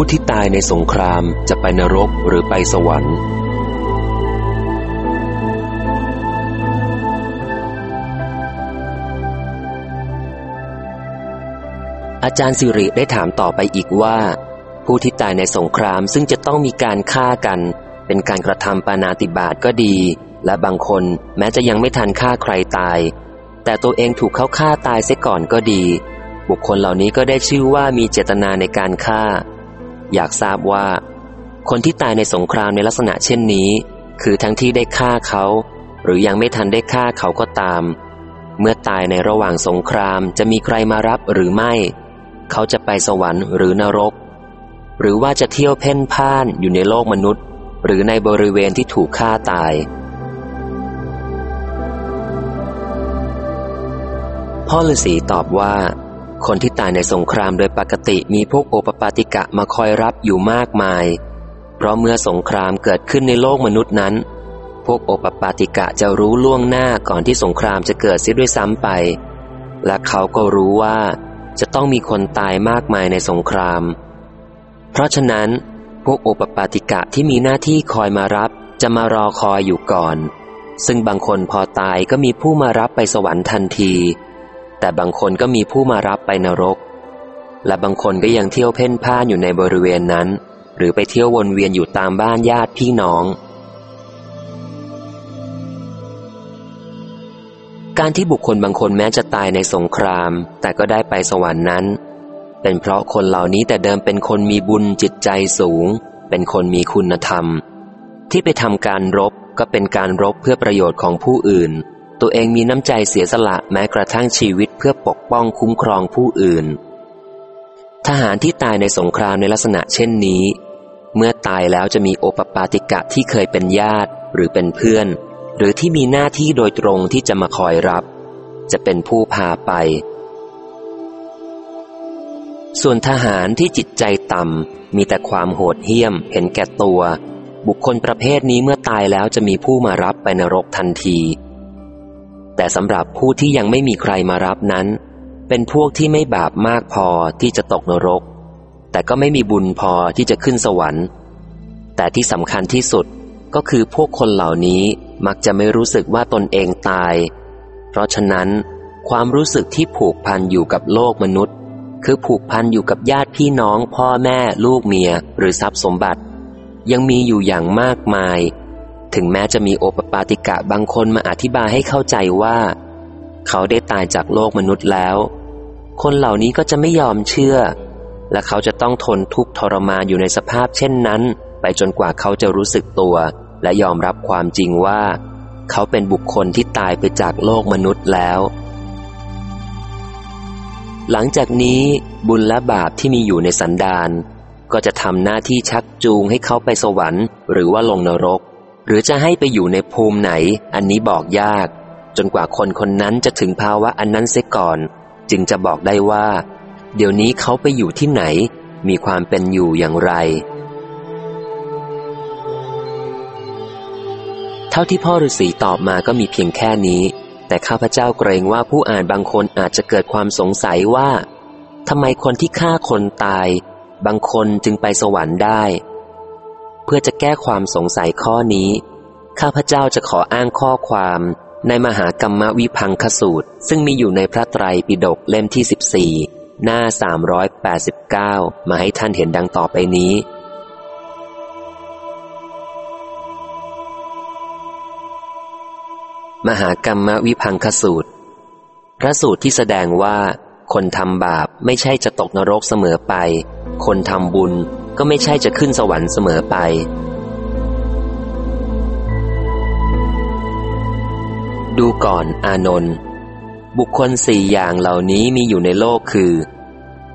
ผู้ที่ตายในสงครามจะไปนรกหรือไปสวรรค์ อาจารย์สิริได้ถามต่อไปอีกว่า ผู้ที่ตายในสงครามซึ่งจะต้องมีการฆ่ากัน เป็นการกระทำปานาติบาตก็ดี และบางคนแม้จะยังไม่ทันฆ่าใครตาย แต่ตัวเองถูกเขาฆ่าตายเสียก่อนก็ดีบุคคลเหล่านี้ก็ได้ชื่อว่ามีเจตนาในการฆ่า อยากทราบว่า คนที่ตายในสงครามในลักษณะเช่นนี้ คือทั้งที่ได้ฆ่าเขา หรือยังไม่ทันได้ฆ่าเขาก็ตาม เมื่อตายในระหว่างสงครามจะมีใครมารับหรือไม่ เขาจะไปสวรรค์หรือนรก หรือว่าจะเที่ยวเพ่นพ่านอยู่ในโลกมนุษย์ หรือในบริเวณที่ถูกฆ่าตายพ่อฤาษีตอบว่า คนที่ตายในสงครามโดยปกติมีพวกโอปปาติกะมาคอยรับอยู่มากมาย เพราะเมื่อสงครามเกิดขึ้นในโลกมนุษย์นั้น พวกโอปปาติกะจะรู้ล่วงหน้าก่อนที่สงครามจะเกิดเสีด้วยซ้ำไป และเขาก็รู้ว่าจะต้องมีคนตายมากมายในสงคราม เพราะฉะนั้น พวกโอปปาติกะที่มีหน้าที่คอยมารับจะมารอคอยอยู่ก่อน ซึ่งบางคนพอตายก็มีผู้มารับไปสวรรค์ทันที แต่บางคนก็มีผู้มารับไปนรก และบางคนก็ยังเที่ยวเพ่นพ่านอยู่ในบริเวณนั้น หรือไปเที่ยววนเวียนอยู่ตามบ้านญาติพี่น้อง การที่บุคคลบางคนแม้จะตายในสงคราม แต่ก็ได้ไปสวรรค์นั้น เป็นเพราะคนเหล่านี้แต่เดิมเป็นคนมีบุญจิตใจสูง เป็นคนมีคุณธรรม ที่ไปทำการรบก็เป็นการรบเพื่อประโยชน์ของผู้อื่น ตัวเองมีน้ำใจเสียสละแม้กระทั่งชีวิตเพื่อปกป้องคุ้มครองผู้อื่น ทหารที่ตายในสงครามในลักษณะเช่นนี้ เมื่อตายแล้วจะมีโอปปาติกะที่เคยเป็นญาติหรือเป็นเพื่อน หรือที่มีหน้าที่โดยตรงที่จะมาคอยรับ จะเป็นผู้พาไป ส่วนทหารที่จิตใจต่ำมีแต่ความโหดเหี้ยม เห็นแก่ตัว บุคคลประเภทนี้เมื่อตายแล้วจะมีผู้มารับไปนรกทันที แต่สำหรับผู้ที่ยังไม่มีใครมารับนั้น เป็นพวกที่ไม่บาปมากพอที่จะตกนรก แต่ก็ไม่มีบุญพอที่จะขึ้นสวรรค์ แต่ที่สำคัญที่สุดก็คือพวกคนเหล่านี้มักจะไม่รู้สึกว่าตนเองตาย เพราะฉะนั้น ความรู้สึกที่ผูกพันอยู่กับโลกมนุษย์ คือผูกพันอยู่กับญาติพี่น้อง พ่อแม่ ลูกเมีย หรือทรัพย์สมบัติ ยังมีอยู่อย่างมากมาย ถึงแม้จะมีโอปปาติกะบางคนมาอธิบายให้เข้าใจว่า เขาได้ตายจากโลกมนุษย์แล้ว คนเหล่านี้ก็จะไม่ยอมเชื่อ และเขาจะต้องทนทุกข์ทรมานอยู่ในสภาพเช่นนั้น ไปจนกว่าเขาจะรู้สึกตัว และยอมรับความจริงว่า เขาเป็นบุคคลที่ตายไปจากโลกมนุษย์แล้ว หลังจากนี้บุญและบาปที่มีอยู่ในสันดานก็จะทำหน้าที่ชักจูงให้เขาไปสวรรค์ หรือว่าลงนรก หรือจะให้ไปอยู่ในภูมิไหน อันนี้บอกยาก จนกว่าคนคนนั้นจะถึงภาวะอันนั้นเสียก่อน จึงจะบอกได้ว่า เดี๋ยวนี้เขาไปอยู่ที่ไหน มีความเป็นอยู่อย่างไร เท่าที่พ่อฤาษีตอบมาก็มีเพียงแค่นี้ แต่ข้าพเจ้าเกรงว่าผู้อ่านบางคนอาจจะเกิดความสงสัยว่าทำไมคนที่ฆ่าคนตาย บางคนจึงไปสวรรค์ได้ พื่อจะแก้ความสงสัยข้อนี้ ข้าพเจ้าจะขออ้างข้อความในมหากรรมวิพังคสูตร ซึ่งมีอยู่ในพระไตรปิฎกเล่มที่ 14 หน้า 389 มาให้ท่านเห็นดังต่อไปนี้ มหากรรมวิพังคสูตร พระสูตรที่แสดงว่า คนทำบาปไม่ใช่จะตกนรกเสมอไป คนทำบุญ ก็ไม่ใช่จะขึ้นสวรรค์เสมอไป ดูก่อนอานนท์บุคคลสี่อย่างเหล่านี้มีอยู่ในโลกคือ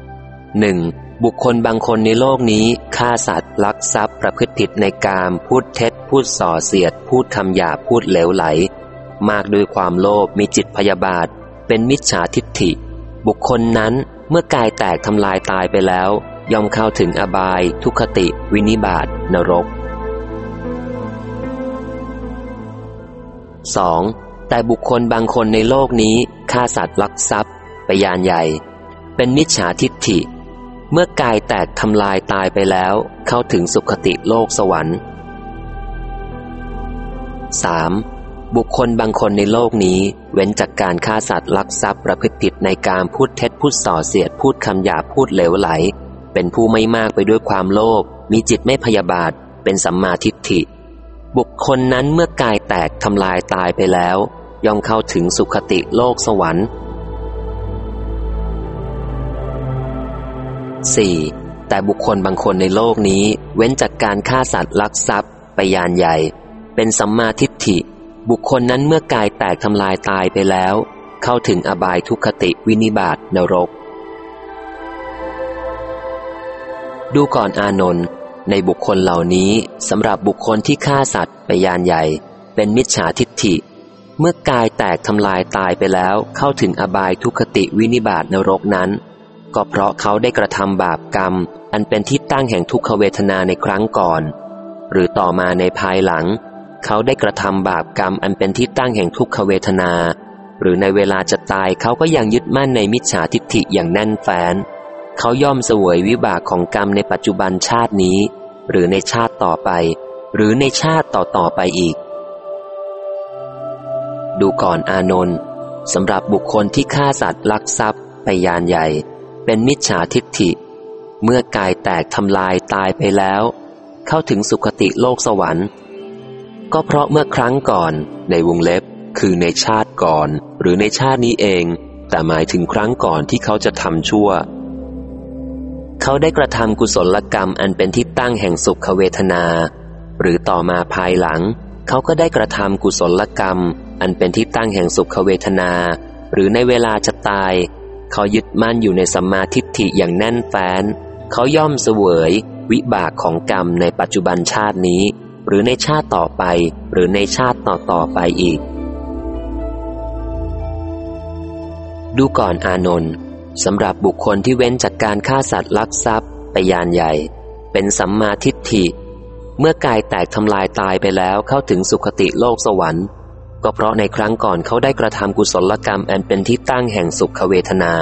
1. บุคคลบางคนในโลกนี้ฆ่าสัตว์ลักทรัพย์ประพฤติผิดในกามพูดเท็จ พูดส่อเสียด พูดคำหยาพูดเหลวไหล มากด้วยความโลภมีจิตพยาบาท เป็นมิจฉาทิฏฐิ บุคคลนั้นเมื่อกายแตกทำลายตายไปแล้ว ย่อมเข้าถึงอบาย ทุคติ วินิบาตนรก 2. แต่บุคคลบางคนในโลกนี้ฆ่าสัตว์ลักทรัพย์ ไปยานใหญ่ เป็นมิจฉาทิฏฐิ เมื่อกายแตกทำลายตายไปแล้ว เข้าถึงสุคติโลกสวรรค์ 3. บุคคลบางคนในโลกนี้ เว้นจากการฆ่าสัตว์ลักทรัพย์ประพฤติผิดในการพูดเท็จพูดส่อเสียดพูดคำหยาพูดเหลวไหล เป็นผู้ไม่มากไปด้วยความโลภมีจิตไม่พยาบาท เป็นสัมมาทิฏฐิ บุคคลนั้นเมื่อกายแตกทำลายตายไปแล้ว ย่อมเข้าถึงสุคติโลกสวรรค์ 4. แต่บุคคลบางคนในโลกนี้ เว้นจากการฆ่าสัตว์ลักทรัพย์ ไปยานใหญ่ เป็นสัมมาทิฏฐิ บุคคลนั้นเมื่อกายแตกทำลายตายไปแล้ว เข้าถึงอบายทุคติวินิบาตนรก ดูก่อนอานนท์ในบุคคลเหล่านี้สำหรับบุคคลที่ฆ่าสัตว์ไปยานใหญ่ เป็นมิจฉาทิฏฐิ เมื่อกายแตกทำลายตายไปแล้วเข้าถึงอบายทุคติวินิบาตนรกนั้น ก็เพราะเขาได้กระทำบาปกรรม อันเป็นที่ตั้งแห่งทุกขเวทนาในครั้งก่อน หรือต่อมาในภายหลัง เขาได้กระทำบาปกรรมอันเป็นที่ตั้งแห่งทุกขเวทนา หรือในเวลาจะตายเขาก็ยังยึดมั่นในมิจฉาทิฏฐิอย่างแน่นแฟ้น เขาย่อมเสวยวิบากของกรรมในปัจจุบันชาตินี้ หรือในชาติต่อไป หรือในชาติต่อต่อไปอีก ดูก่อนอานนท์สำหรับบุคคลที่ฆ่าสัตว์ลักทรัพย์ ไปยานใหญ่ เป็นมิจฉาทิฏฐิ เมื่อกายแตกทำลายตายไปแล้ว เข้าถึงสุคติโลกสวรรค์ ก็เพราะเมื่อครั้งก่อนในวงเล็บคือในชาติก่อน หรือในชาตินี้เอง แต่หมายถึงครั้งก่อนที่เขาจะทำชั่ว เขาได้กระทำกุศลกรรมอันเป็นที่ตั้งแห่งสุขเวทนา หรือต่อมาภายหลัง เขาก็ได้กระทำกุศลกรรม อันเป็นที่ตั้งแห่งสุขเวทนา หรือในเวลาจะตาย เขายึดมั่นอยู่ในสัมมาทิฏฐิอย่างแน่นแฟ้น เขาย่อมเสวย วิบากของกรรมในปัจจุบันชาตินี้ หรือในชาติต่อไป หรือในชาติต่อต่อไปอีก ดูก่อนอานนท์ สำหรับบุคคลที่เว้นจากการฆ่าสัตว์ลักทรัพย์ไปยานใหญ่ เป็นสัมมาทิฏฐิ เมื่อกายแตกทำลายตายไปแล้วเข้าถึงสุคติโลกสวรรค์ ก็เพราะในครั้งก่อนเขาได้กระทำกุศลกรรมอันเป็นที่ตั้งแห่งสุขเวทนา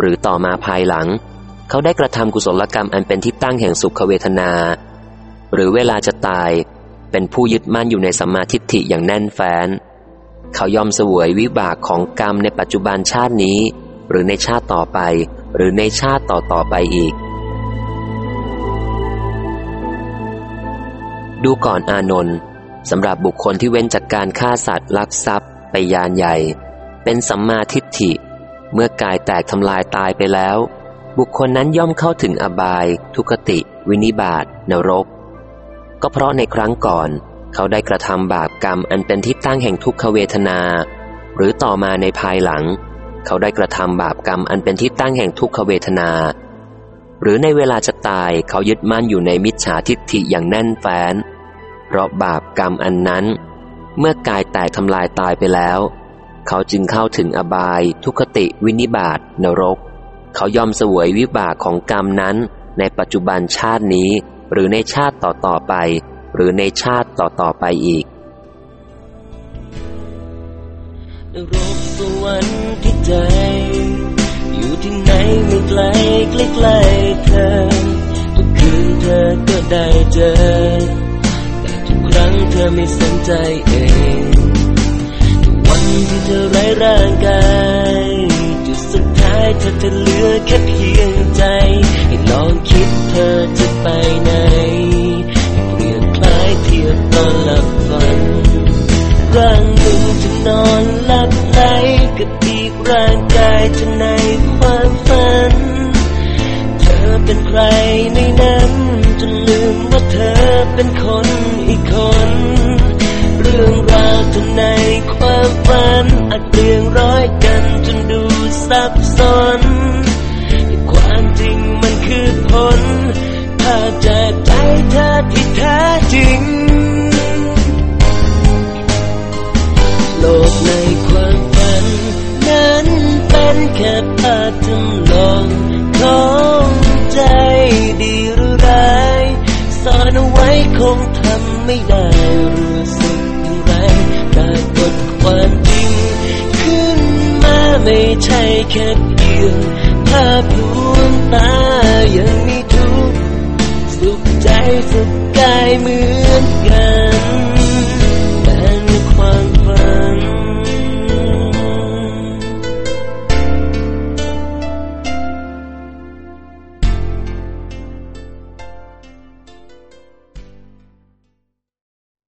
หรือต่อมาภายหลัง เขาได้กระทำกุศลกรรมอันเป็นที่ตั้งแห่งสุขเวทนา หรือเวลาจะตายเป็นผู้ยึดมั่นอยู่ในสัมมาทิฏฐิอย่างแน่นแฟ้น เขายอมเสวยวิบากของกรรมในปัจจุบันชาตินี้ หรือในชาติต่อไป หรือในชาติต่อต่อไปอีก ดูก่อนอานนท์สำหรับบุคคลที่เว้นจากการฆ่าสัตว์ลักทรัพย์ ไปยานใหญ่ เป็นสัมมาทิฏฐิ เมื่อกายแตกทำลายตายไปแล้ว บุคคลนั้นย่อมเข้าถึงอบาย ทุกติ วินิบาตนรก ก็เพราะในครั้งก่อนเขาได้กระทำบาปกรรมอันเป็นที่ตั้งแห่งทุกขเวทนา หรือต่อมาในภายหลัง เขาได้กระทำบาปกรรมอันเป็นที่ตั้งแห่งทุกขเวทนา หรือในเวลาจะตายเขายึดมั่นอยู่ในมิจฉาทิฏฐิอย่างแน่นแฟ้น เพราะบาปกรรมอันนั้น เมื่อกายแตกทำลายตายไปแล้ว เขาจึงเข้าถึงอบาย ทุคติวินิบาตนรก เขายอมเสวยวิบากของกรรมนั้น ในปัจจุบันชาตินี้ หรือในชาติต่อต่อไป หรือในชาติต่อต่อไปอีกนรกสวรรค์ที่ ใจ อยู่ที่ไหนไม่ไกลใกล้ๆเธอ ทุกคืนเธอก็ได้เจอ แต่ทุกครั้งเธอไม่สนใจเองทุกวันที่เธอไร้ร่างกายจุดสุดท้ายเธอจะเหลือแค่เพียงใจ ให้ลองคิดเธอจะไปไหน ร่างกายจะในความฝัน เธอเป็นใครในนั้นจนลืมว่าเธอเป็นคนอีกคน เรื่องราวทในความฝันอาจเปลี่ยนร้อยกัน เป็นแค่ภาพจำลองของใจดีหรือร้ายสอนเอาไว้คงทำไม่ได้รู้สึกอย่างไรปรากฏความจริง ขึ้นมาไม่ใช่แค่เพียงภาพลวงตายังมีทุกข์สุขใจสุขกายเหมือน